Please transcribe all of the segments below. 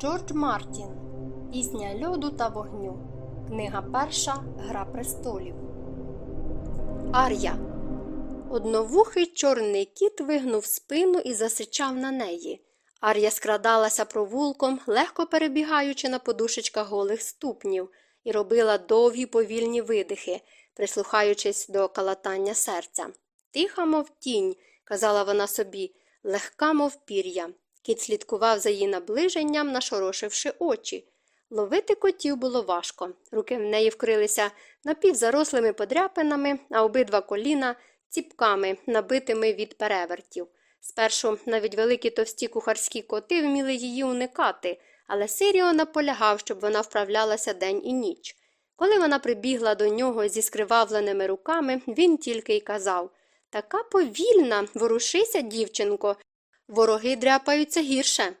Джордж Мартін Пісня льоду та вогню. Книга перша Гра престолів. Ар'я. Одновухий чорний кіт вигнув спину і засичав на неї. Ар'я скрадалася провулком, легко перебігаючи на подушечках голих ступнів, і робила довгі повільні видихи, прислухаючись до калатання серця. Тиха, мов тінь, казала вона собі, легка, мов пір'я. Кіт слідкував за її наближенням, нашорошивши очі. Ловити котів було важко. Руки в неї вкрилися напівзарослими подряпинами, а обидва коліна ціпками, набитими від перевертів. Спершу навіть великі товсті кухарські коти вміли її уникати, але Сиріо наполягав, щоб вона вправлялася день і ніч. Коли вона прибігла до нього зі скривавленими руками, він тільки й казав Така повільна, ворушися, дівчинко, Вороги дряпаються гірше.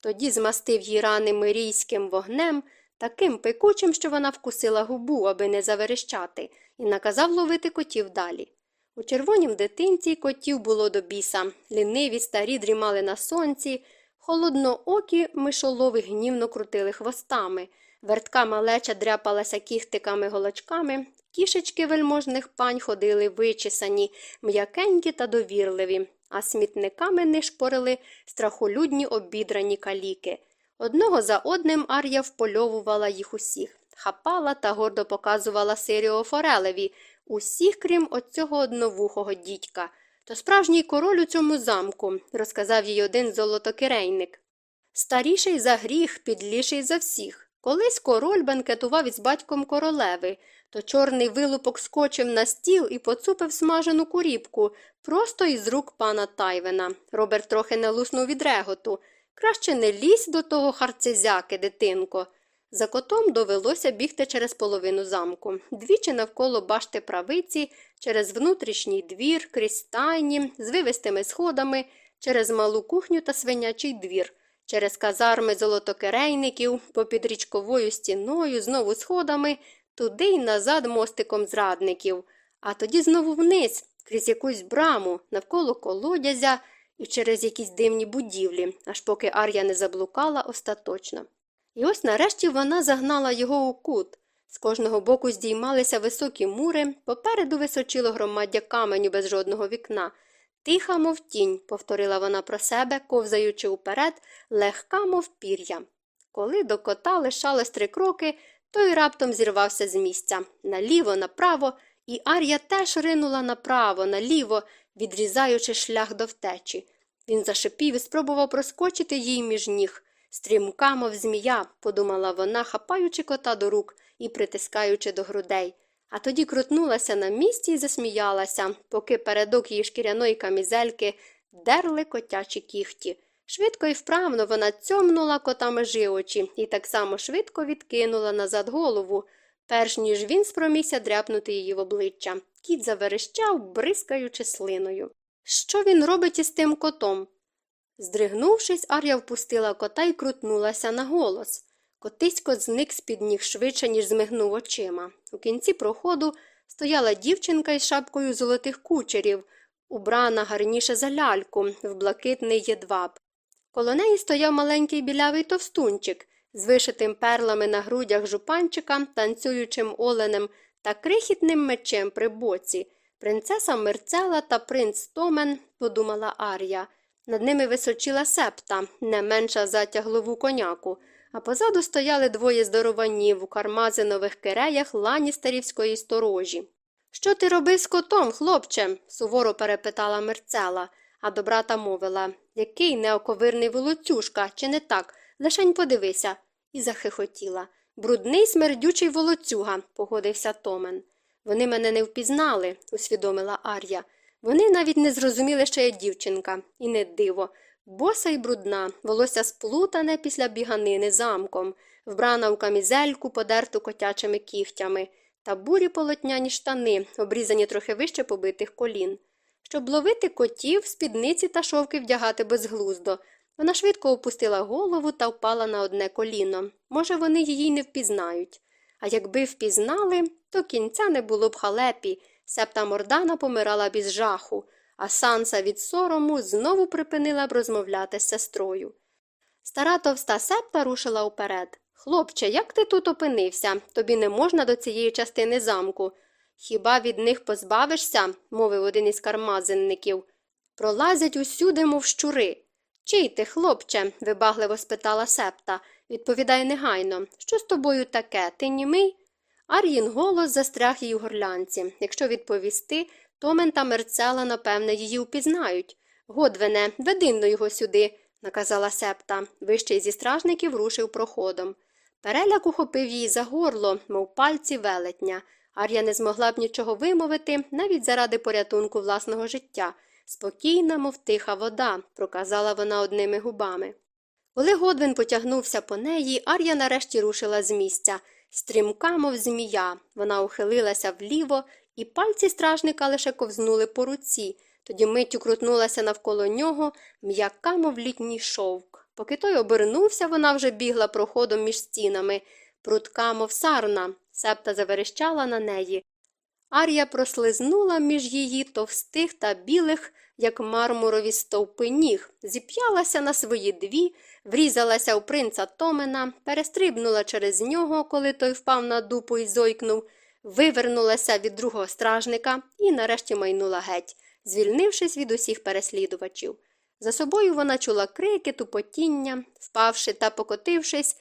Тоді змастив їй рани мирійським вогнем, таким пекучим, що вона вкусила губу, аби не заверещати, і наказав ловити котів далі. У червонім дитинці котів було до біса, ліниві старі дрімали на сонці, холодноокі мишолови гнівно крутили хвостами, вертка малеча дряпалася кіхтиками голочками, кішечки вельможних пань ходили вичесані, м'якенькі та довірливі, а смітниками нишпорили страхолюдні обідрані каліки. Одного за одним Ар'я впольовувала їх усіх, хапала та гордо показувала Сиріо Форелеві, усіх, крім оцього одновухого дідька. То справжній король у цьому замку, розказав їй один золотокирейник. Старіший за гріх, підліший за всіх. Колись король бенкетував із батьком королеви, то чорний вилупок скочив на стіл і поцупив смажену куріпку просто із рук пана Тайвена. Роберт трохи не луснув від реготу. Краще не лізь до того харцезяки, дитинко. За котом довелося бігти через половину замку, двічі навколо башти правиці, через внутрішній двір, крізь стайні, з вивистими сходами, через малу кухню та свинячий двір, через казарми золотокерейників, попід річковою стіною, знову сходами, туди й назад мостиком зрадників, а тоді знову вниз, крізь якусь браму, навколо колодязя і через якісь дивні будівлі, аж поки Ар'я не заблукала остаточно. І ось нарешті вона загнала його у кут. З кожного боку здіймалися високі мури, попереду височило громаддя каменю без жодного вікна. Тиха, мов тінь, повторила вона про себе, ковзаючи уперед, легка, мов пір'я. Коли до кота лишалось три кроки, той раптом зірвався з місця наліво, направо, і Ар'я теж ринула направо, наліво, відрізаючи шлях до втечі. Він зашипів і спробував проскочити їй між ніг. Стрімка, мов змія, подумала вона, хапаючи кота до рук і притискаючи до грудей. А тоді крутнулася на місці і засміялася, поки передок її шкіряної камізельки дерли котячі кіхті. Швидко і вправно вона цьомнула кота межі очі і так само швидко відкинула назад голову, перш ніж він спромігся дряпнути її в обличчя. Кіт заверещав, бризкаючи слиною. Що він робить із тим котом? Здригнувшись, Ар'я впустила кота і крутнулася на голос. Котисько зник з під ніг швидше, ніж змигнув очима. У кінці проходу стояла дівчинка із шапкою золотих кучерів, убрана гарніше за ляльку, в блакитний єдваб. Коло неї стояв маленький білявий товстунчик з вишитим перлами на грудях жупанчика, танцюючим оленем та крихітним мечем при боці. Принцеса Мерцела та принц Томен, подумала Ар'я. Над ними височила септа, не менша за тяглову коняку, а позаду стояли двоє здорованів у кармазинових киреях ланістерівської сторожі. Що ти робив з котом, хлопче? суворо перепитала Мерцела, а до брата мовила який неоковирний волоцюжка, чи не так? Лишень подивися, і захихотіла. Брудний смердючий волоцюга, погодився Томен. Вони мене не впізнали, усвідомила Ар'я. Вони навіть не зрозуміли, що я дівчинка, і не диво. Боса й брудна, волосся сплутане після біганини замком, вбрана в камізельку, подерту котячими кігтями, та бурі полотняні штани, обрізані трохи вище побитих колін. Щоб ловити котів, спідниці та шовки вдягати безглуздо. Вона швидко опустила голову та впала на одне коліно. Може, вони її не впізнають. А якби впізнали, то кінця не було б халепі, септа Мордана помирала без жаху, а санса від сорому знову припинила б розмовляти з сестрою. Стара товста септа рушила вперед. Хлопче, як ти тут опинився? Тобі не можна до цієї частини замку. Хіба від них позбавишся, мовив один із кармазинників. Пролазять усюди, мов щури. Чий ти, хлопче? вибагливо спитала септа. Відповідай негайно. Що з тобою таке? Ти німий? Ар'їн голос застряг їй у горлянці. Якщо відповісти, Томен та Мерцела, напевне, її впізнають. Годвене, вединно його сюди, наказала септа. Вищий зі стражників рушив проходом. Переляк ухопив її за горло, мов пальці велетня. Ар'я не змогла б нічого вимовити, навіть заради порятунку власного життя. Спокійна, мов тиха вода, проказала вона одними губами. Коли Годвин потягнувся по неї, Ар'я нарешті рушила з місця. Стрімка, мов змія, вона ухилилася вліво, і пальці стражника лише ковзнули по руці, тоді миттю крутнулася навколо нього, м'яка, мов літній шовк. Поки той обернувся, вона вже бігла проходом між стінами, прутка, мов сарна, септа заверещала на неї. Ар'я прослизнула між її товстих та білих, як мармурові стовпи ніг, зіп'ялася на свої дві, врізалася у принца Томена, перестрибнула через нього, коли той впав на дупу і зойкнув, вивернулася від другого стражника і нарешті майнула геть, звільнившись від усіх переслідувачів. За собою вона чула крики, тупотіння, впавши та покотившись.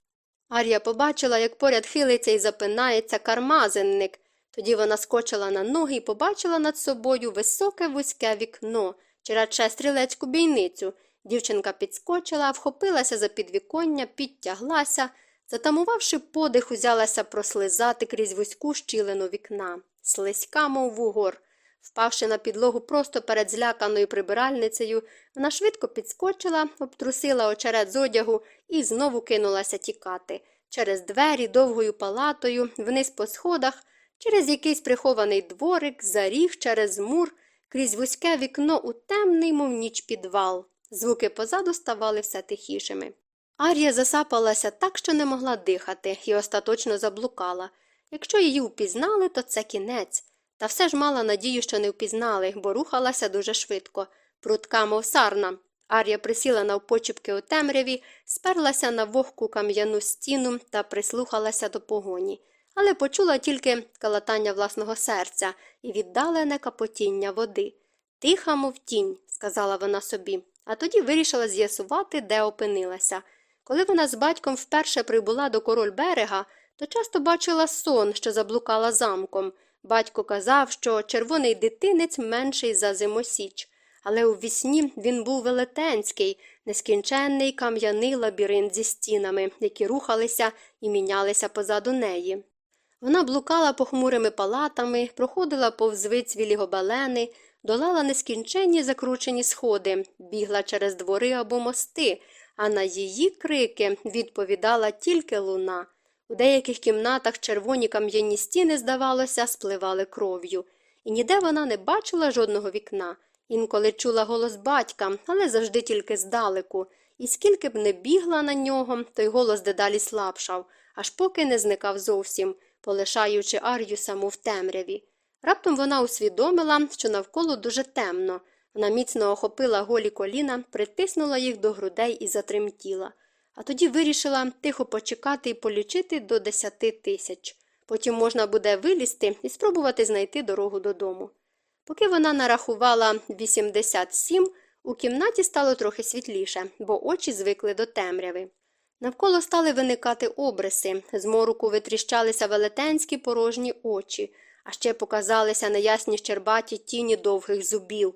Ар'я побачила, як поряд хилиться і запинається кармазинник. Тоді вона скочила на ноги і побачила над собою високе вузьке вікно, чи радше стрілецьку бійницю. Дівчинка підскочила, вхопилася за підвіконня, підтяглася, затамувавши подих, узялася прослизати крізь вузьку щілину вікна, слизька, мов вугор. Впавши на підлогу просто перед зляканою прибиральницею, вона швидко підскочила, обтрусила очерет з одягу і знову кинулася тікати. Через двері, довгою палатою, вниз по сходах, через якийсь прихований дворик, заріг через мур, крізь вузьке вікно у темний, мов ніч підвал. Звуки позаду ставали все тихішими. Арія засапалася так, що не могла дихати, і остаточно заблукала. Якщо її впізнали, то це кінець. Та все ж мала надію, що не впізнали, бо рухалася дуже швидко. Прутка, мов сарна. Арія присіла навпочіпки у темряві, сперлася на вогку кам'яну стіну та прислухалася до погоні, але почула тільки калатання власного серця і віддалене капотіння води. Тиха, мов тінь, сказала вона собі, а тоді вирішила з'ясувати, де опинилася. Коли вона з батьком вперше прибула до король берега, то часто бачила сон, що заблукала замком. Батько казав, що червоний дитинець менший за зимосіч, але у вісні він був велетенський, нескінченний кам'яний лабіринт зі стінами, які рухалися і мінялися позаду неї. Вона блукала похмурими палатами, проходила повз вицвілі гобелени, долала нескінченні закручені сходи, бігла через двори або мости, а на її крики відповідала тільки луна. У деяких кімнатах червоні кам'яні стіни, здавалося, спливали кров'ю, і ніде вона не бачила жодного вікна. Інколи чула голос батька, але завжди тільки здалеку, і скільки б не бігла на нього, той голос дедалі слабшав, аж поки не зникав зовсім, полишаючи Ар'ю саму в темряві. Раптом вона усвідомила, що навколо дуже темно. Вона міцно охопила голі коліна, притиснула їх до грудей і затремтіла а тоді вирішила тихо почекати і полічити до десяти тисяч. Потім можна буде вилізти і спробувати знайти дорогу додому. Поки вона нарахувала 87, у кімнаті стало трохи світліше, бо очі звикли до темряви. Навколо стали виникати обриси, з мороку витріщалися велетенські порожні очі, а ще показалися неясні щербаті тіні довгих зубів.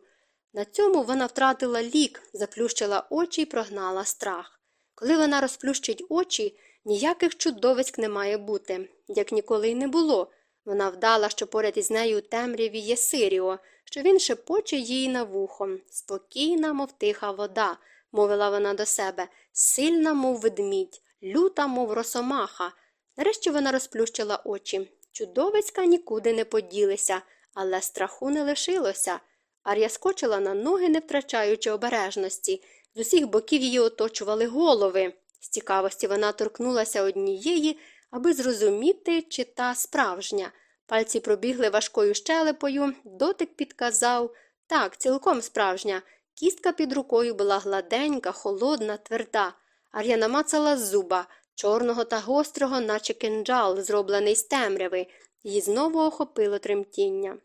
На цьому вона втратила лік, заплющила очі і прогнала страх. Коли вона розплющить очі, ніяких чудовиськ не має бути, як ніколи й не було. Вона вдала, що поряд із нею у темряві є Сиріо, що він шепоче їй на вухо. Спокійна, мов тиха вода, мовила вона до себе, сильна, мов ведмідь, люта, мов росомаха. Нарешті вона розплющила очі. Чудовиська нікуди не поділися, але страху не лишилося. Ар'я скочила на ноги, не втрачаючи обережності. З усіх боків її оточували голови. З цікавості вона торкнулася однієї, аби зрозуміти, чи та справжня. Пальці пробігли важкою щелепою, дотик підказав так, цілком справжня. Кістка під рукою була гладенька, холодна, тверда. Ар'я намацала з зуба, чорного та гострого, наче кинджал, зроблений з темряви, її знову охопило тремтіння.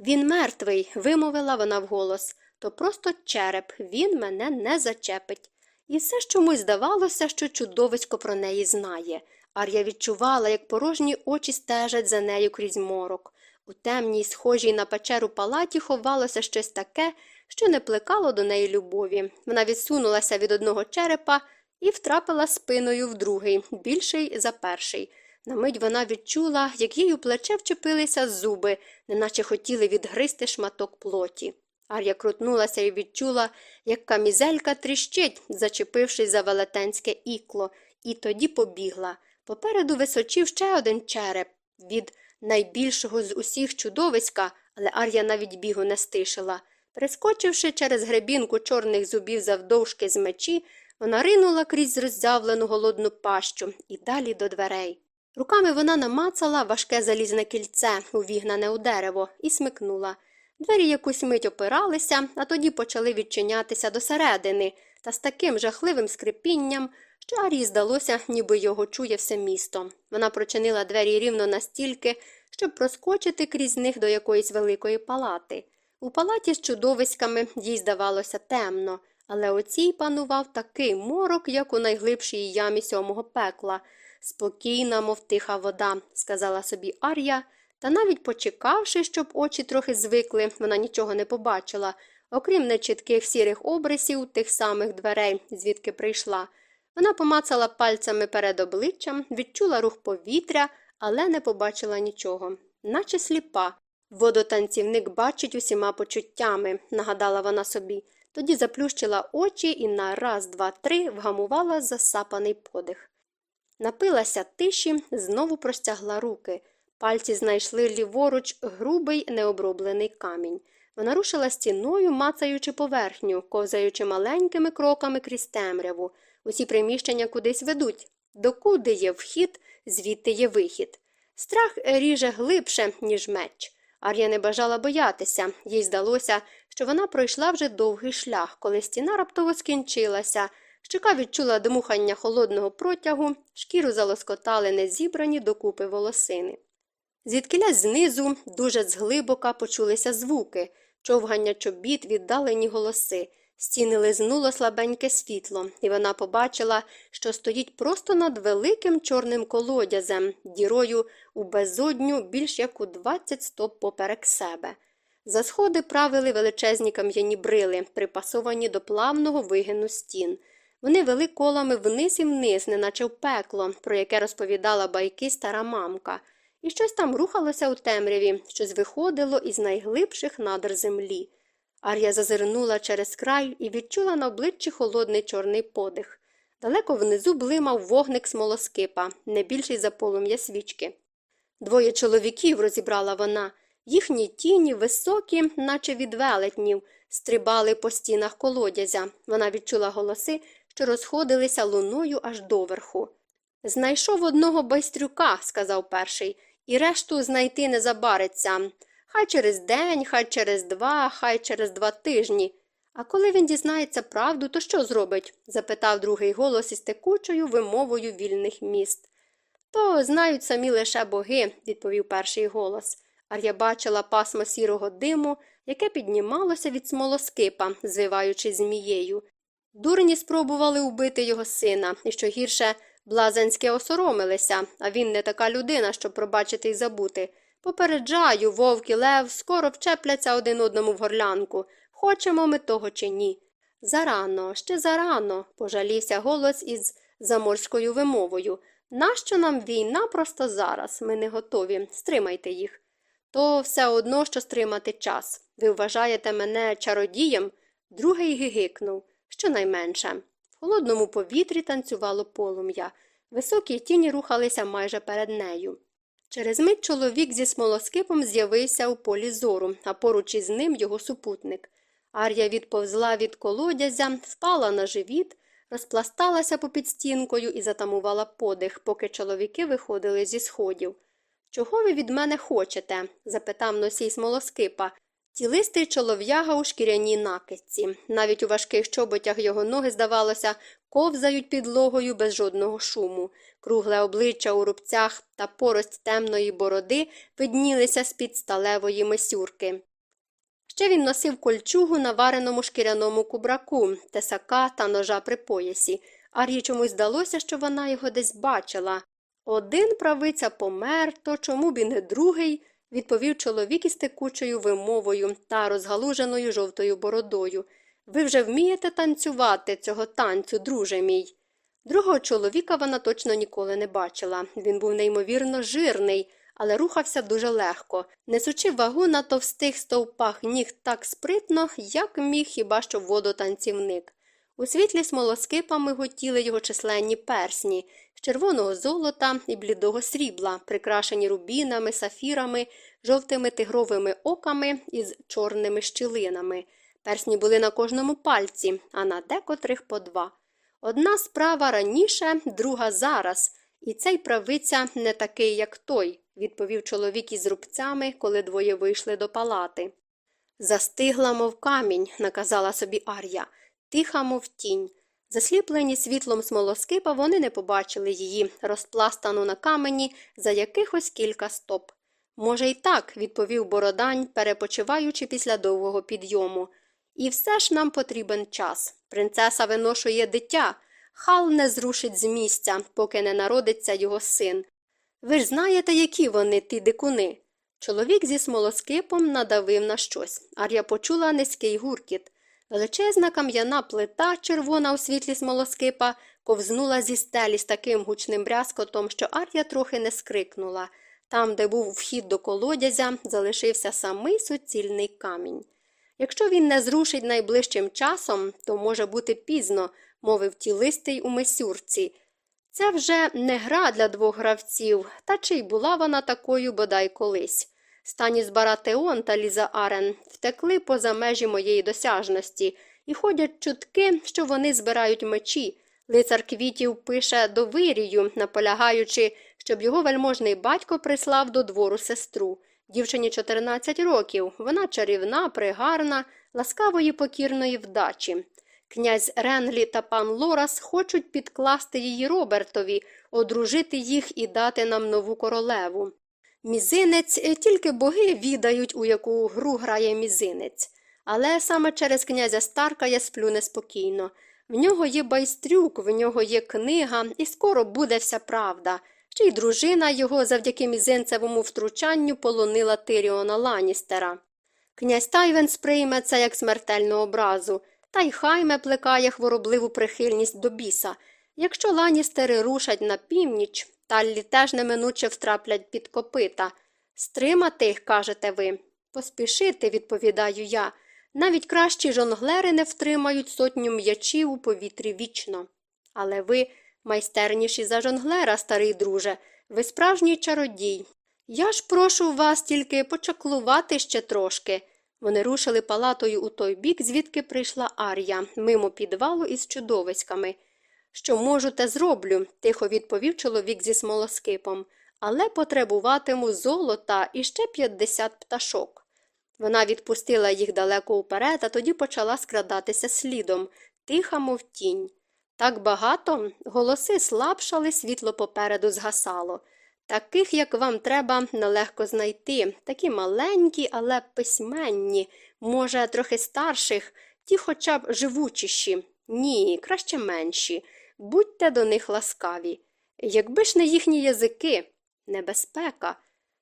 Він мертвий, вимовила вона вголос. То просто череп, він мене не зачепить. І все ж чомусь здавалося, що чудовисько про неї знає. Ар'я відчувала, як порожні очі стежать за нею крізь морок. У темній, схожій на печеру палаті ховалося щось таке, що не плекало до неї любові. Вона відсунулася від одного черепа і втрапила спиною в другий, більший за перший. На мить вона відчула, як їй у плече вчепилися зуби, неначе хотіли відгризти шматок плоті. Ар'я крутнулася і відчула, як камізелька тріщить, зачепившись за велетенське ікло, і тоді побігла. Попереду височив ще один череп від найбільшого з усіх чудовиська, але Ар'я навіть бігу не стишила. Прискочивши через гребінку чорних зубів завдовжки з мечі, вона ринула крізь роззявлену голодну пащу і далі до дверей. Руками вона намацала важке залізне кільце, увігнане у дерево, і смикнула. Двері якусь мить опиралися, а тоді почали відчинятися досередини, та з таким жахливим скрипінням, що Арії здалося, ніби його чує все місто. Вона прочинила двері рівно настільки, щоб проскочити крізь них до якоїсь великої палати. У палаті з чудовиськами їй здавалося темно, але у цій панував такий морок, як у найглибшій ямі сьомого пекла. Спокійна, мов тиха вода, сказала собі Ар'я, та навіть почекавши, щоб очі трохи звикли, вона нічого не побачила, окрім нечітких сірих обрисів тих самих дверей, звідки прийшла. Вона помацала пальцями перед обличчям, відчула рух повітря, але не побачила нічого, наче сліпа. Водотанцівник бачить усіма почуттями, нагадала вона собі, тоді заплющила очі і на раз, два, три вгамувала засапаний подих. Напилася тиші, знову простягла руки. Пальці знайшли ліворуч грубий необроблений камінь. Вона рушила стіною, мацаючи поверхню, ковзаючи маленькими кроками крізь темряву. Усі приміщення кудись ведуть. Докуди є вхід, звідти є вихід. Страх ріже глибше, ніж меч. Ар'я не бажала боятися, їй здалося, що вона пройшла вже довгий шлях, коли стіна раптово скінчилася. Щека відчула дмухання холодного протягу, шкіру залоскотали незібрані докупи волосини. Звідкиля знизу, дуже зглибока, почулися звуки, човгання чобіт, віддалені голоси. Стіни лизнуло слабеньке світло, і вона побачила, що стоїть просто над великим чорним колодязем, дірою у безодню більш як у двадцять стоп поперек себе. За сходи правили величезні кам'яні брили, припасовані до плавного вигину стін. Вони вели колами вниз і вниз, неначе в пекло, про яке розповідала байки стара мамка, і щось там рухалося у темряві, щось виходило із найглибших надр землі. Ар'я зазирнула через край і відчула на обличчі холодний чорний подих. Далеко внизу блимав вогник смолоскипа, не більший за полум'я свічки. Двоє чоловіків, розібрала вона, їхні тіні високі, наче від велетнів, стрибали по стінах колодязя. Вона відчула голоси, що розходилися луною аж доверху. Знайшов одного байстрюка, сказав перший, і решту знайти не забариться. Хай через день, хай через два, хай через два тижні. А коли він дізнається правду, то що зробить? запитав другий голос із текучою вимовою вільних міст. То знають самі лише боги, відповів перший голос. Ар'я бачила пасмо сірого диму, яке піднімалося від смолоскипа, звиваючи змією. Дурні спробували убити його сина, і що гірше, блазенське осоромилися, а він не така людина, щоб пробачити й забути. Попереджаю, вовк і лев скоро вчепляться один одному в горлянку. Хочемо ми того чи ні. Зарано, ще зарано, пожалівся голос із заморською вимовою. Нащо нам війна просто зараз? Ми не готові. Стримайте їх. То все одно, що стримати час. Ви вважаєте мене чародієм? Другий гигикнув, щонайменше. В холодному повітрі танцювало полум'я. Високі тіні рухалися майже перед нею. Через мить чоловік зі смолоскипом з'явився у полі зору, а поруч із ним його супутник. Ар'я відповзла від колодязя, впала на живіт, розпласталася попід стінкою і затамувала подих, поки чоловіки виходили зі сходів. Чого ви від мене хочете? запитав носій смолоскипа. Тілистий чолов'яга у шкіряній накидці. Навіть у важких чоботях його ноги, здавалося, ковзають підлогою без жодного шуму. Кругле обличчя у рубцях та порость темної бороди виднілися з-під сталевої мисюрки. Ще він носив кольчугу на вареному шкіряному кубраку, тесака та ножа при поясі. Ар'ї чомусь здалося, що вона його десь бачила. Один правиця помер, то чому б і не другий, відповів чоловік із текучою вимовою та розгалуженою жовтою бородою. Ви вже вмієте танцювати цього танцю, друже мій. Другого чоловіка вона точно ніколи не бачила. Він був неймовірно жирний, але рухався дуже легко, несучи вагу на товстих стовпах ніг так спритно, як міг хіба що водотанцівник. У світлі смолоскипами готіли його численні персні з червоного золота і блідого срібла, прикрашені рубінами, сафірами, жовтими тигровими оками із чорними щілинами. Персні були на кожному пальці, а на декотрих по два. Одна справа раніше, друга зараз, і цей правиця не такий, як той, відповів чоловік із рубцями, коли двоє вийшли до палати. Застигла, мов камінь, наказала собі Ар'я, тиха, мов тінь. Засліплені світлом смолоскипа, вони не побачили її, розпластану на камені за якихось кілька стоп. Може, й так, відповів Бородань, перепочиваючи після довгого підйому. І все ж нам потрібен час. Принцеса виношує дитя. Хал не зрушить з місця, поки не народиться його син. Ви ж знаєте, які вони, ті дикуни. Чоловік зі смолоскипом надавив на щось. Ар'я почула низький гуркіт. Величезна кам'яна плита, червона у світлі смолоскипа, ковзнула зі стелі з таким гучним брязкотом, що Ар'я трохи не скрикнула. Там, де був вхід до колодязя, залишився самий суцільний камінь. Якщо він не зрушить найближчим часом, то може бути пізно, мовив тілистий у мисюрці. Це вже не гра для двох гравців, та чи й була вона такою бодай колись. Станіс Баратеон та Ліза Арен втекли поза межі моєї досяжності і ходять чутки, що вони збирають мечі. Лицар квітів пише до вирію, наполягаючи, щоб його вельможний батько прислав до двору сестру. Дівчині 14 років, вона чарівна, пригарна, ласкавої покірної вдачі. Князь Ренлі та пан Лорас хочуть підкласти її Робертові, одружити їх і дати нам нову королеву. Мізинець е, тільки боги відають, у яку гру грає мізинець. Але саме через князя Старка я сплю неспокійно. В нього є байстрюк, в нього є книга, і скоро буде вся правда. Ще й дружина його завдяки мізинцевому втручанню полонила Тиріона Ланістера. Князь Тайвен сприйме це як смертельну образу, та й хайме плекає хворобливу прихильність до біса. Якщо ланістери рушать на північ, таллі теж неминуче втраплять під копита. Стримати, кажете ви. Поспішити, відповідаю я. Навіть кращі жонглери не втримають сотню м'ячів у повітрі вічно. Але ви майстерніші за жонглера, старий друже, ви справжній чародій. Я ж прошу вас тільки почаклувати ще трошки. Вони рушили палатою у той бік, звідки прийшла Ар'я, мимо підвалу із чудовиськами. Що можу, те зроблю, тихо відповів чоловік зі смолоскипом, але потребуватиму золота і ще 50 пташок. Вона відпустила їх далеко уперед, а тоді почала скрадатися слідом, тиха, мов тінь. Так багато голоси слабшали, світло попереду згасало. Таких, як вам треба, нелегко знайти, такі маленькі, але письменні, може, трохи старших, ті хоча б живучіші. Ні, краще менші. Будьте до них ласкаві. Якби ж не їхні язики, небезпека.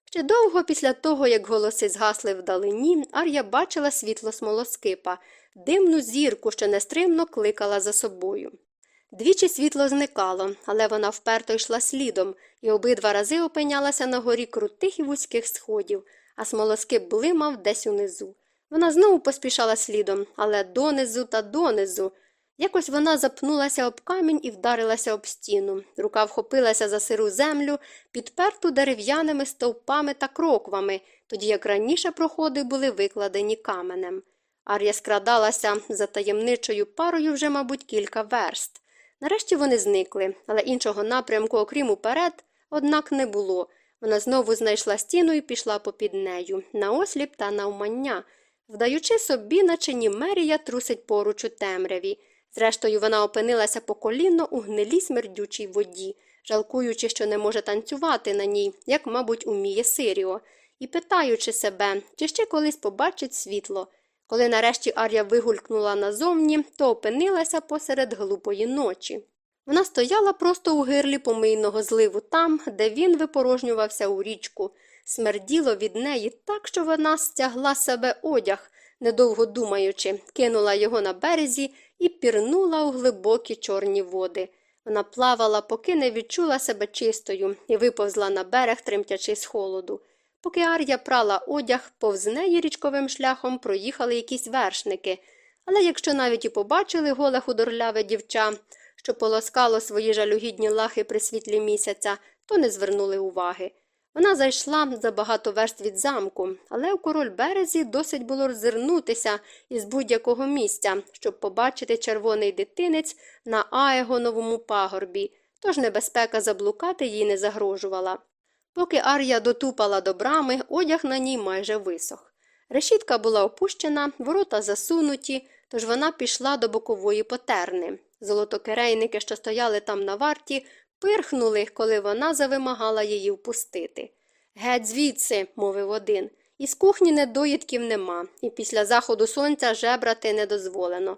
Ще довго після того, як голоси згасли вдалині, Ар'я бачила світло смолоскипа, димну зірку, що нестримно кликала за собою. Двічі світло зникало, але вона вперто йшла слідом і обидва рази опинялася на горі крутих і вузьких сходів, а смолоскип блимав десь унизу. Вона знову поспішала слідом, але донизу та донизу. Якось вона запнулася об камінь і вдарилася об стіну. Рука вхопилася за сиру землю, підперту дерев'яними стовпами та кроквами, тоді як раніше проходи були викладені каменем. Ар'я скрадалася за таємничою парою вже, мабуть, кілька верст. Нарешті вони зникли, але іншого напрямку, окрім уперед, однак не було. Вона знову знайшла стіну і пішла попід нею, на осліп та на умання, вдаючи собі, наче Німерія трусить поруч у темряві. Зрештою, вона опинилася по коліно у гнилій смердючій воді, жалкуючи, що не може танцювати на ній, як, мабуть, уміє Сиріо, і питаючи себе, чи ще колись побачить світло. Коли нарешті Ар'я вигулькнула назовні, то опинилася посеред глупої ночі. Вона стояла просто у гирлі помийного зливу там, де він випорожнювався у річку. Смерділо від неї так, що вона стягла себе одяг, недовго думаючи, кинула його на березі і пірнула у глибокі чорні води. Вона плавала, поки не відчула себе чистою, і виповзла на берег, тремтячи з холоду. Поки Ар'я прала одяг, повз неї річковим шляхом проїхали якісь вершники. Але якщо навіть і побачили голе худорляве дівча, що полоскало свої жалюгідні лахи при світлі місяця, то не звернули уваги. Вона зайшла за багато верст від замку, але у король березі досить було роззирнутися із будь-якого місця, щоб побачити червоний дитинець на Аегоновому пагорбі, тож небезпека заблукати їй не загрожувала. Поки Ар'я дотупала до брами, одяг на ній майже висох. Решітка була опущена, ворота засунуті, тож вона пішла до бокової потерни. Золотокерейники, що стояли там на варті, пирхнули, коли вона завимагала її впустити. Геть звідси, мовив один, із кухні недоїдків нема, і після заходу сонця жебрати не дозволено.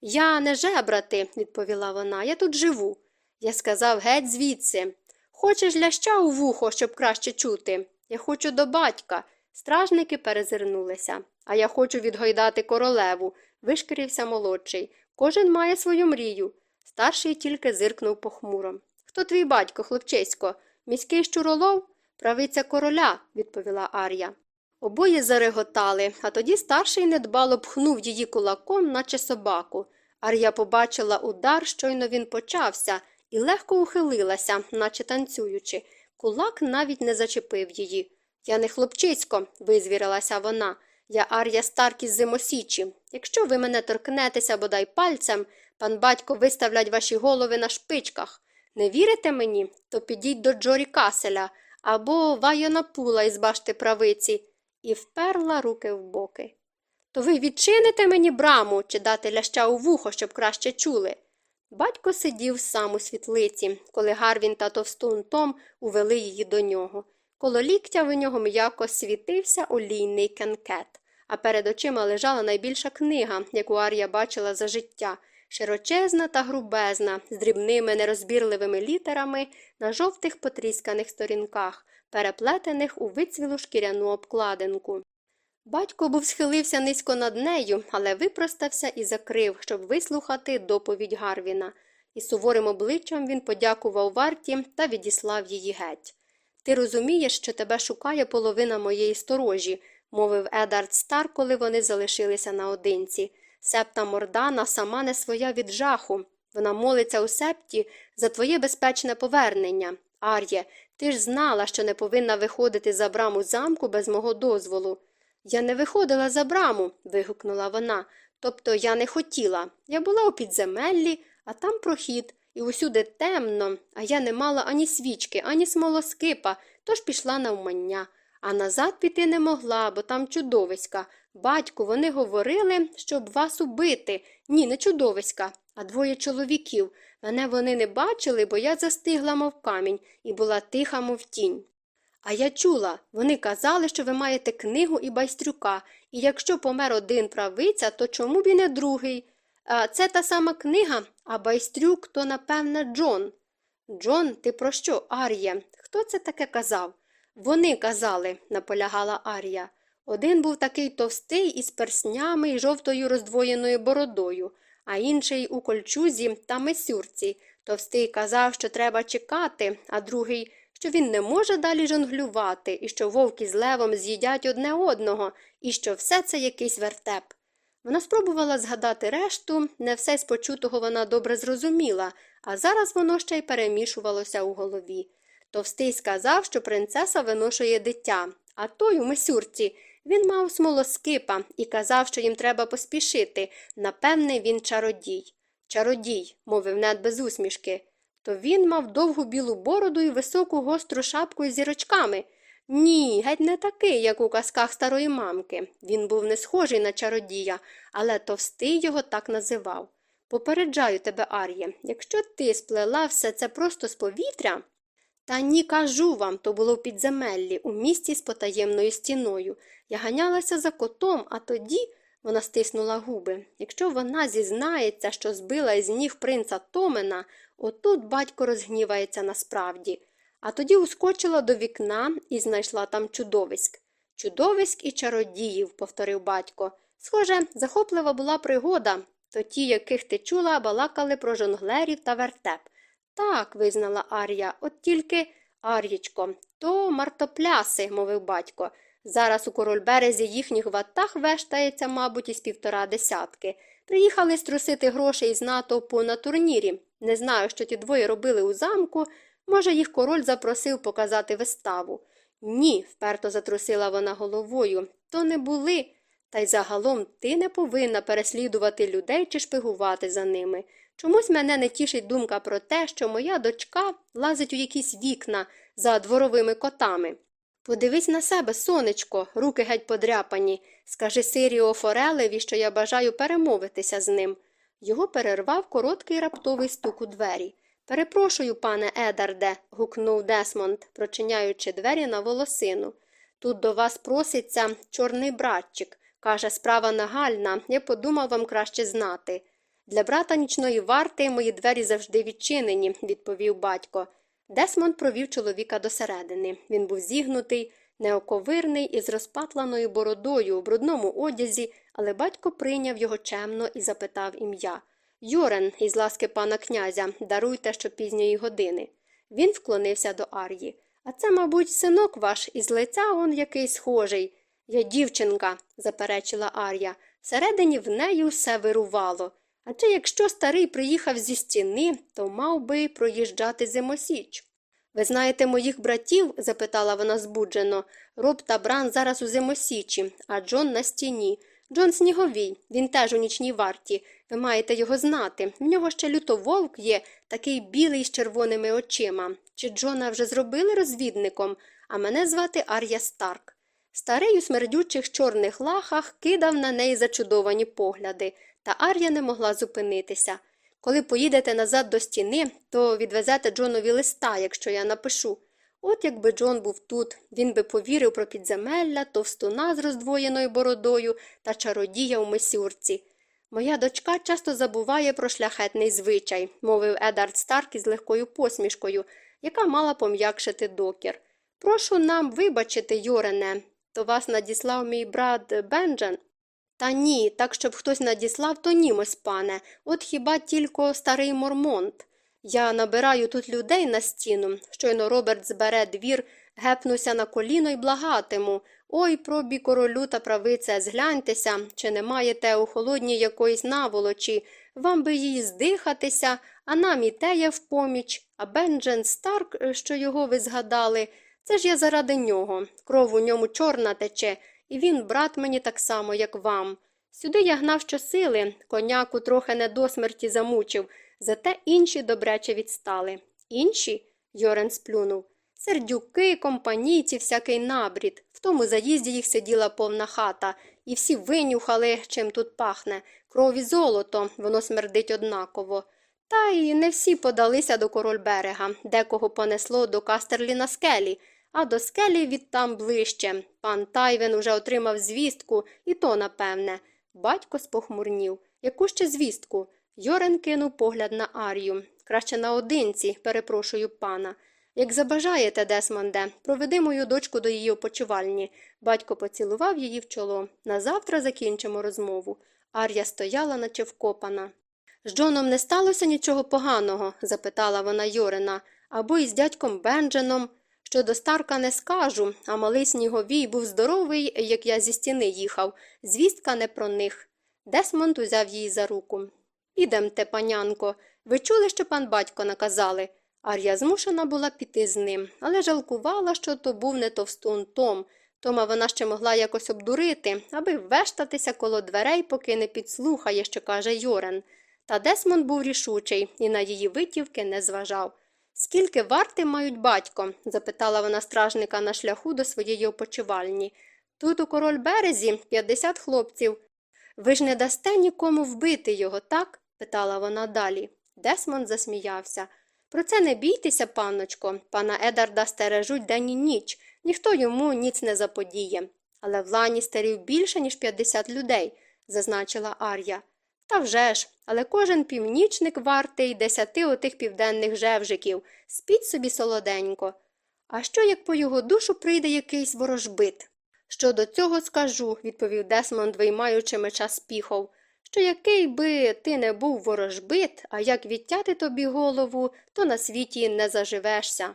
Я не жебрати, відповіла вона, я тут живу. Я сказав геть звідси. Хочеш ляща у вухо, щоб краще чути? Я хочу до батька. Стражники перезирнулися. А я хочу відгойдати королеву, вишкірився молодший. Кожен має свою мрію. Старший тільки зиркнув похмуро. Хто твій батько, хлопчисько? Міський щуролов? Правиця короля, відповіла Ар'я. Обоє зареготали, а тоді старший недбало пхнув її кулаком, наче собаку. Ар'я побачила удар, щойно він почався, і легко ухилилася, наче танцюючи. Кулак навіть не зачепив її. Я не хлопчисько, визвірилася вона. Я Ар'я Старк із Зимосічі. Якщо ви мене торкнетеся бодай пальцем, пан батько виставлять ваші голови на шпичках. Не вірите мені, то підіть до Джорі Каселя або Вайона Пула із башти правиці, і вперла руки в боки. То ви відчините мені браму чи дати ляща у вухо, щоб краще чули. Батько сидів сам у світлиці, коли Гарвін та товстун Том увели її до нього. Коло ліктя в нього м'яко світився олійний кенкет, а перед очима лежала найбільша книга, яку Ар'я бачила за життя, широчезна та грубезна, з дрібними нерозбірливими літерами на жовтих потрісканих сторінках, переплетених у вицвілу шкіряну обкладинку. Батько був схилився низько над нею, але випростався і закрив, щоб вислухати доповідь Гарвіна. І суворим обличчям він подякував варті та відіслав її геть. Ти розумієш, що тебе шукає половина моєї сторожі, мовив Едард Стар, коли вони залишилися наодинці. Септа Мордана сама не своя від жаху. Вона молиться у септі за твоє безпечне повернення. Ар'є, ти ж знала, що не повинна виходити за браму замку без мого дозволу. Я не виходила за браму, вигукнула вона. Тобто я не хотіла. Я була у підземеллі, а там прохід, і усюди темно, а я не мала ані свічки, ані смолоскипа, тож пішла навмання. А назад піти не могла, бо там чудовиська. Батьку, вони говорили, щоб вас убити. Ні, не чудовиська, а двоє чоловіків. Мене вони не бачили, бо я застигла, мов камінь, і була тиха, мов тінь. А я чула, вони казали, що ви маєте книгу і байстрюка, і якщо помер один правиця, то чому б і не другий? А Це та сама книга, а байстрюк то, напевне, Джон. Джон, ти про що, Ар'є? Хто це таке казав? Вони казали, наполягала Ар'я. Один був такий товстий із перснями і жовтою роздвоєною бородою, а інший у кольчузі та месюрці. Товстий казав, що треба чекати, а другий що він не може далі жонглювати, і що вовки з левом з'їдять одне одного, і що все це якийсь вертеп. Вона спробувала згадати решту, не все з почутого вона добре зрозуміла, а зараз воно ще й перемішувалося у голові. Товстий сказав, що принцеса виношує дитя, а той у Месюрці він мав смолоскипа і казав, що їм треба поспішити. Напевне, він чародій. Чародій, мовив нед без усмішки то він мав довгу білу бороду і високу гостру шапку із зірочками. Ні, геть не такий, як у казках старої мамки. Він був не схожий на чародія, але товстий його так називав. Попереджаю тебе, Ар'є, якщо ти сплела все це просто з повітря. Та ні, кажу вам, то було в підземеллі, у місті з потаємною стіною. Я ганялася за котом, а тоді вона стиснула губи. Якщо вона зізнається, що збила із ніг принца Томена, отут батько розгнівається насправді. А тоді ускочила до вікна і знайшла там чудовиськ. Чудовиськ і чародіїв, повторив батько. Схоже, захоплива була пригода, то ті, яких ти чула, балакали про жонглерів та вертеп. Так, визнала Ар'я, от тільки, Ар'єчко, то мартопляси, мовив батько. Зараз у корольберезі їхніх ватах вештається, мабуть, із півтора десятки. Приїхали струсити грошей із натовпу на турнірі. Не знаю, що ті двоє робили у замку. Може, їх король запросив показати виставу. Ні, вперто затрусила вона головою. То не були. Та й загалом ти не повинна переслідувати людей чи шпигувати за ними. Чомусь мене не тішить думка про те, що моя дочка лазить у якісь вікна за дворовими котами. Подивись на себе, сонечко, руки геть подряпані. Скажи Сиріо Форелеві, що я бажаю перемовитися з ним. Його перервав короткий раптовий стук у двері. Перепрошую, пане Едарде, гукнув Десмонд, прочиняючи двері на волосину. Тут до вас проситься чорний братчик. Каже, справа нагальна, я подумав вам краще знати. Для брата нічної варти мої двері завжди відчинені, відповів батько. Десмонд провів чоловіка досередини. Він був зігнутий, неоковирний і з розпатланою бородою у брудному одязі, але батько прийняв його чемно і запитав ім'я. Йорен, із ласки пана князя, даруйте що пізньої години. Він вклонився до Ар'ї. А це, мабуть, синок ваш, із лиця он який схожий. Я дівчинка, заперечила Ар'я. Всередині в неї все вирувало. Адже якщо старий приїхав зі стіни, то мав би проїжджати зимосіч. Ви знаєте моїх братів? запитала вона збуджено. Роб та Бран зараз у зимосічі, а Джон на стіні. Джон Сніговій, він теж у нічній варті. Ви маєте його знати. В нього ще лютововк є, такий білий з червоними очима. Чи Джона вже зробили розвідником, а мене звати Ар'я Старк. Старий у смердючих чорних лахах кидав на неї зачудовані погляди, та Ар'я не могла зупинитися. Коли поїдете назад до стіни, то відвезете Джонові листа, якщо я напишу. От якби Джон був тут, він би повірив про підземелля, товстуна з роздвоєною бородою та чародія у мисюрці. Моя дочка часто забуває про шляхетний звичай, мовив Едард Старк із легкою посмішкою, яка мала пом'якшити докір. Прошу нам вибачити, Йорене, то вас надіслав мій брат Бенджен. Та ні, так щоб хтось надіслав, то німось, пане, от хіба тільки старий Мормонт. Я набираю тут людей на стіну. Щойно Роберт збере двір, гепнуся на коліно і благатиму. Ой, пробі королю та правице, згляньтеся, чи не маєте у холодній якоїсь наволочі, вам би її здихатися, а нам і теє в поміч, а Бенджен Старк, що його ви згадали, це ж я заради нього. Кров у ньому чорна тече, і він, брат мені так само, як вам. Сюди я гнав щосили, коняку трохи не до смерті замучив, зате інші добряче відстали. Інші? Йорен сплюнув. Сердюки, компанійці, всякий набрід. В тому заїзді їх сиділа повна хата, і всі винюхали, чим тут пахне. Кров і золото, воно смердить однаково. Та й не всі подалися до король берега, декого понесло до Кастерлі на скелі, а до скелі відтам ближче. Пан Тайвен уже отримав звістку, і то напевне. Батько спохмурнів. Яку ще звістку? Йорен кинув погляд на Арію. Краще наодинці, перепрошую пана. Як забажаєте, Десмонде, проведи мою дочку до її опочивальні. Батько поцілував її в чоло. Назавтра закінчимо розмову. Ар'я стояла, наче вкопана. З Джоном не сталося нічого поганого? запитала вона Йорена, або із дядьком Бендженом. Щодо Старка не скажу, а малий сніговій був здоровий, як я зі стіни їхав. Звістка не про них. Десмонд узяв її за руку. Ідемте, панянко. Ви чули, що пан батько наказали? Ар'я змушена була піти з ним, але жалкувала, що то був не товстун Том. Тома вона ще могла якось обдурити, аби вештатися коло дверей, поки не підслухає, що каже Йорен. Та Десмонд був рішучий і на її витівки не зважав. Скільки варти мають батько? запитала вона стражника на шляху до своєї опочивальні. Тут у король березі 50 хлопців. Ви ж не дасте нікому вбити його, так? питала вона далі. Десмонд засміявся. Про це не бійтеся, панночко. Пана Едарда стережуть день і ніч. Ніхто йому ніц не заподіє. Але в Ланістерів більше, ніж 50 людей, зазначила Ар'я. Та вже ж, але кожен північник вартий десяти отих південних жевжиків. Спіть собі солоденько. А що, як по його душу прийде якийсь ворожбит? Що до цього скажу, відповів Десмонд, виймаючи меча з піхов, що який би ти не був ворожбит, а як відтяти тобі голову, то на світі не заживешся.